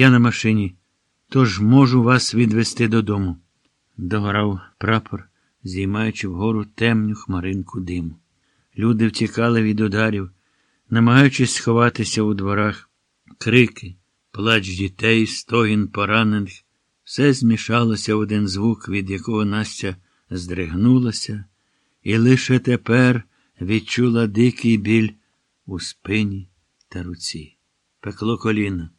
Я на машині, тож можу вас відвести додому. Догорав прапор, зіймаючи вгору темню хмаринку диму. Люди втікали від ударів, намагаючись сховатися у дворах. Крики, плач дітей, стогін поранених. Все змішалося в один звук, від якого Настя здригнулася, і лише тепер відчула дикий біль у спині та руці. Пекло коліна.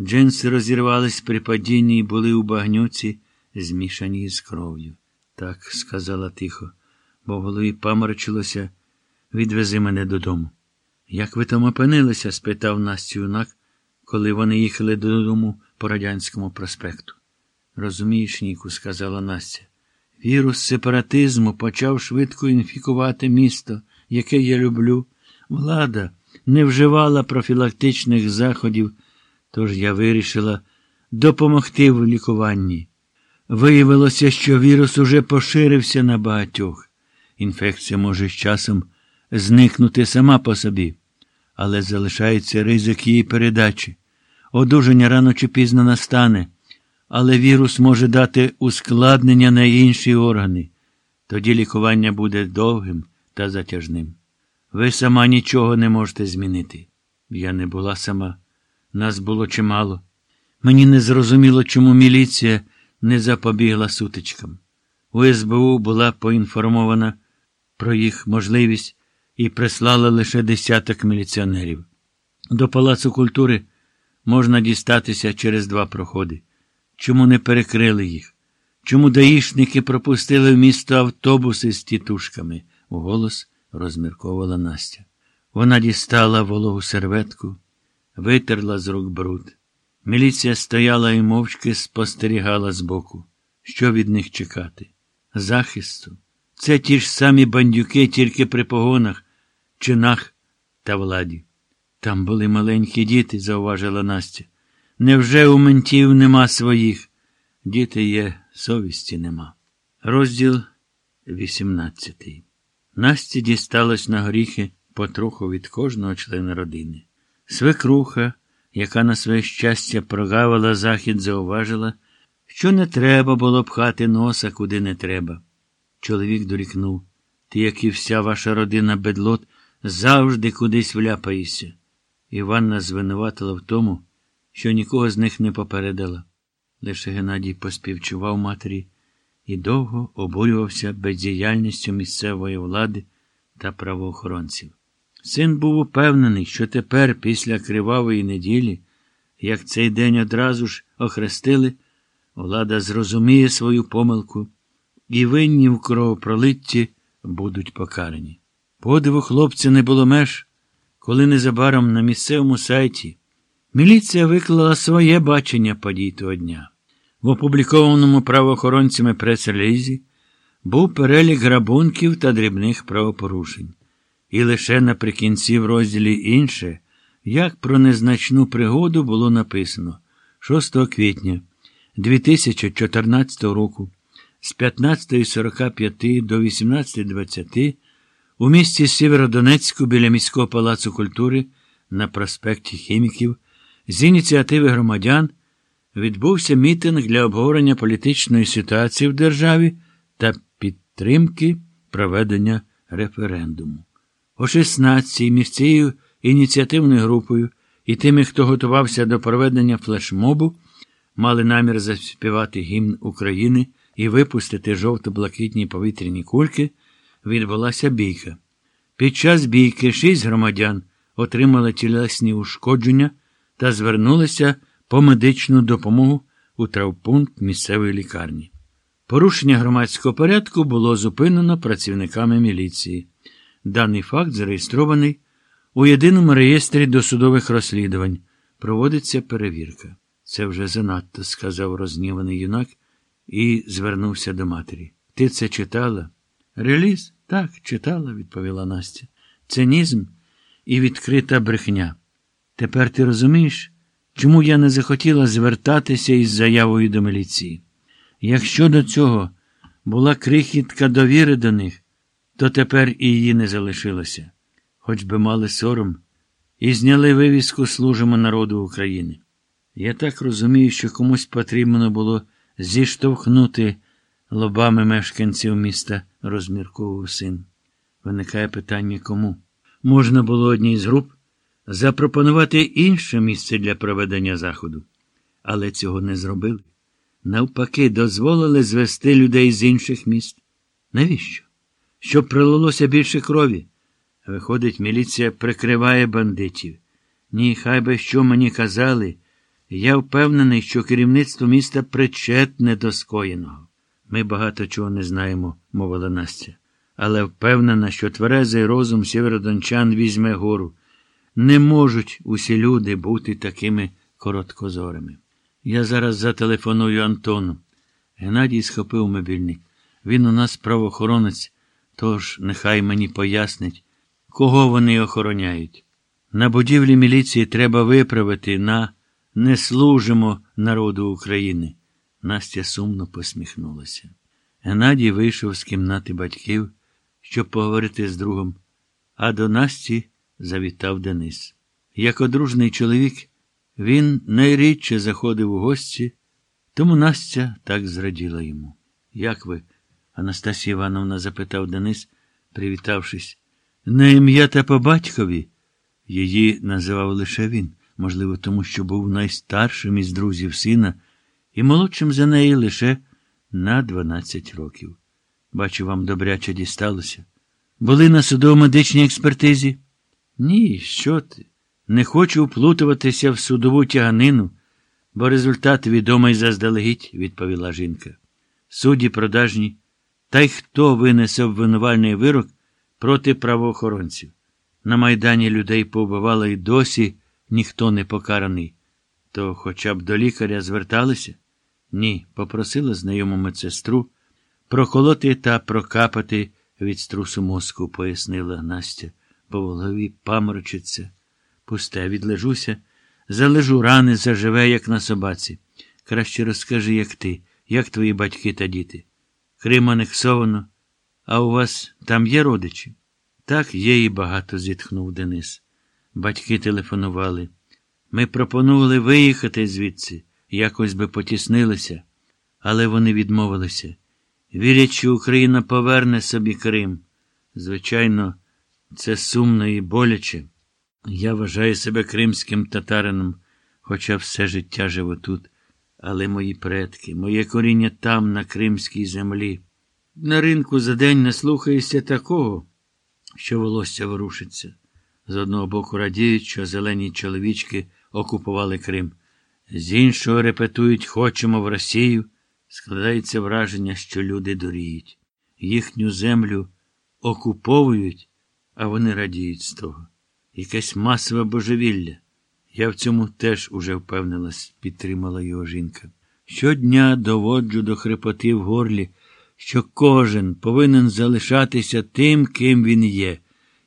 Джинси розірвались при падінні і були у багнюці, змішані з кров'ю. Так, сказала тихо, бо в голові паморочилося, відвези мене додому. Як ви там опинилися? спитав Настю юнак, коли вони їхали додому по радянському проспекту. Розумієш, Ніку, сказала Настя. Вірус сепаратизму почав швидко інфікувати місто, яке я люблю. Влада не вживала профілактичних заходів, тож я вирішила допомогти в лікуванні. Виявилося, що вірус уже поширився на багатьох. Інфекція може з часом зникнути сама по собі, але залишається ризик її передачі. Одужання рано чи пізно настане, але вірус може дати ускладнення на інші органи. Тоді лікування буде довгим та затяжним. Ви сама нічого не можете змінити. Я не була сама. Нас було чимало. Мені не зрозуміло, чому міліція не запобігла сутичкам. У СБУ була поінформована про їх можливість і прислала лише десяток міліціонерів. До Палацу культури можна дістатися через два проходи. Чому не перекрили їх? Чому даїшники пропустили в місто автобуси з тітушками? Уголос розмірковувала Настя. Вона дістала вологу серветку, витерла з рук бруд. Міліція стояла і мовчки спостерігала збоку. Що від них чекати? Захисту. Це ті ж самі бандюки, тільки при погонах, чинах та владі. Там були маленькі діти, зауважила Настя. Невже у ментів нема своїх? Діти є, совісті нема. Розділ 18. Насті дісталось на горіхи потроху від кожного члена родини. Свекруха, яка на своє щастя прогавила захід, зауважила, що не треба було пхати носа, куди не треба. Чоловік дорікнув ти, як і вся ваша родина бедлот, завжди кудись вляпаєшся. Іванна звинуватила в тому, що нікого з них не попередила. Лише Геннадій поспівчував матері і довго обурювався бездіяльністю місцевої влади та правоохоронців. Син був упевнений, що тепер, після кривавої неділі, як цей день одразу ж охрестили, влада зрозуміє свою помилку, і винні в кровопролитті будуть покарані. Подиву хлопця не було меж, коли незабаром на місцевому сайті міліція виклала своє бачення подій того дня. В опублікованому правоохоронцями прес-релізі був перелік грабунків та дрібних правопорушень. І лише наприкінці в розділі інше, як про незначну пригоду було написано 6 квітня 2014 року з 15.45 до 18.20 у місті Сєвєродонецьку біля міського палацу культури на проспекті Хіміків з ініціативи громадян відбувся мітинг для обговорення політичної ситуації в державі та підтримки проведення референдуму. О 16 між цією ініціативною групою і тими, хто готувався до проведення флешмобу, мали намір заспівати гімн України і випустити жовто-блакитні повітряні кульки, відбулася бійка. Під час бійки шість громадян отримали тілесні ушкодження та звернулися по медичну допомогу у травпункт місцевої лікарні. Порушення громадського порядку було зупинено працівниками міліції. Даний факт зареєстрований у єдиному реєстрі досудових розслідувань. Проводиться перевірка. Це вже занадто, сказав розніваний юнак і звернувся до матері. Ти це читала? Реліз? Так, читала, відповіла Настя. Цинізм і відкрита брехня. Тепер ти розумієш, чому я не захотіла звертатися із заявою до міліції? Якщо до цього була крихітка довіри до них, то тепер і її не залишилося, хоч би мали сором, і зняли вивіску служимо народу України. Я так розумію, що комусь потрібно було зіштовхнути лобами мешканців міста, розмірковував син. Виникає питання кому? Можна було одній з груп запропонувати інше місце для проведення заходу, але цього не зробили. Навпаки, дозволили звести людей з інших міст. Навіщо? Щоб пролилося більше крові. Виходить, міліція прикриває бандитів. Ні, хай би що мені казали. Я впевнений, що керівництво міста причетне до скоєного. Ми багато чого не знаємо, мовила Настя, але впевнена, що тверезий розум сєвєродончан візьме гору. Не можуть усі люди бути такими короткозорими. Я зараз зателефоную Антону. Геннадій схопив мобільник. Він у нас правоохоронець, тож нехай мені пояснить, кого вони охороняють. На будівлі міліції треба виправити на не служимо народу України. Настя сумно посміхнулася. Геннадій вийшов з кімнати батьків, щоб поговорити з другом, а до Насті завітав Денис. Як одружний чоловік, він найрідше заходив у гості, тому Настя так зраділа йому. Як ви? Анастасія Івановна запитав Денис, привітавшись. На ім'я та по батькові. Її називав лише він, можливо, тому що був найстаршим із друзів сина і молодшим за неї лише на 12 років. Бачу, вам добряче дісталося. Були на судово-медичній експертизі? Ні, що ти? Не хочу вплутуватися в судову тяганину, бо результат відомий заздалегідь, відповіла жінка. Судді продажні, та й хто винесе обвинувальний вирок проти правоохоронців. На Майдані людей повбивало і досі ніхто не покараний. То хоча б до лікаря зверталися? Ні, попросила знайому медсестру проколоти та прокапати від струсу мозку, пояснила Настя, бо в голові паморочиться. Пусте, відлежуся, залежу рани, заживе, як на собаці. Краще розкажи, як ти, як твої батьки та діти. Крим анексовано, а у вас там є родичі? Так, є і багато, зітхнув Денис. Батьки телефонували. Ми пропонували виїхати звідси, якось би потіснилися, але вони відмовилися. Вірять, що Україна поверне собі Крим. Звичайно, це сумно і боляче. Я вважаю себе кримським татарином, хоча все життя живу тут. Але мої предки, моє коріння там, на кримській землі. На ринку за день не слухаєшся такого, що волосся ворушиться. З одного боку радіють, що зелені чоловічки окупували Крим, з іншого репетують Хочемо в Росію. Складається враження, що люди дуріють. Їхню землю окуповують, а вони радіють з того. Якесь масове божевілля. Я в цьому теж уже впевнилась, підтримала його жінка. Щодня доводжу до хрипоти в горлі, що кожен повинен залишатися тим, ким він є.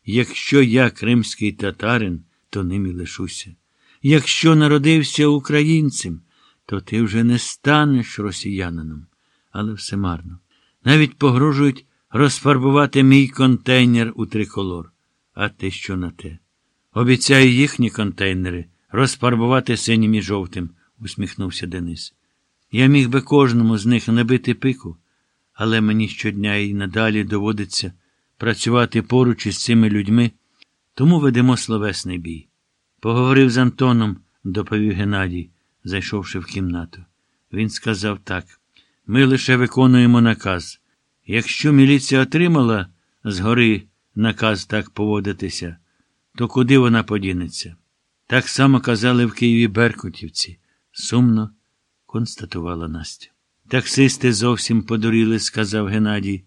Якщо я кримський татарин, то ним і лишуся. Якщо народився українцем, то ти вже не станеш росіянином. Але все марно. Навіть погрожують розфарбувати мій контейнер у триколор. А ти що на те? Обіцяю їхні контейнери розфарбувати синім і жовтим, усміхнувся Денис. Я міг би кожному з них набити пику, але мені щодня і надалі доводиться працювати поруч із цими людьми, тому ведемо словесний бій. Поговорив з Антоном, доповів Геннадій, зайшовши в кімнату. Він сказав так: ми лише виконуємо наказ. Якщо міліція отримала згори наказ так поводитися, то куди вона подінеться? Так само казали в Києві Беркутівці, сумно констатувала Настя. Таксисти зовсім подуріли, сказав Геннадій.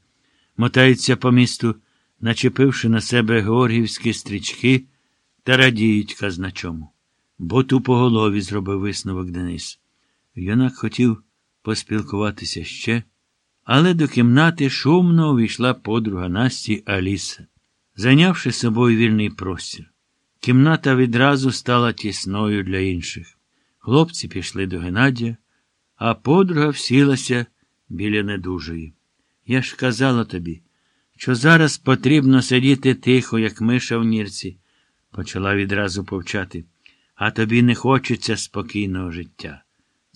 Мотаються по місту, начепивши на себе георгівські стрічки та радіють казначому. Бо ту по голові зробив висновок Денис. Юнак хотів поспілкуватися ще, але до кімнати шумно увійшла подруга Насті Аліса, зайнявши собою вільний простір. Кімната відразу стала тісною для інших. Хлопці пішли до Геннадія, а подруга всілася біля недужої. Я ж казала тобі, що зараз потрібно сидіти тихо, як миша в нірці, почала відразу повчати. а тобі не хочеться спокійного життя.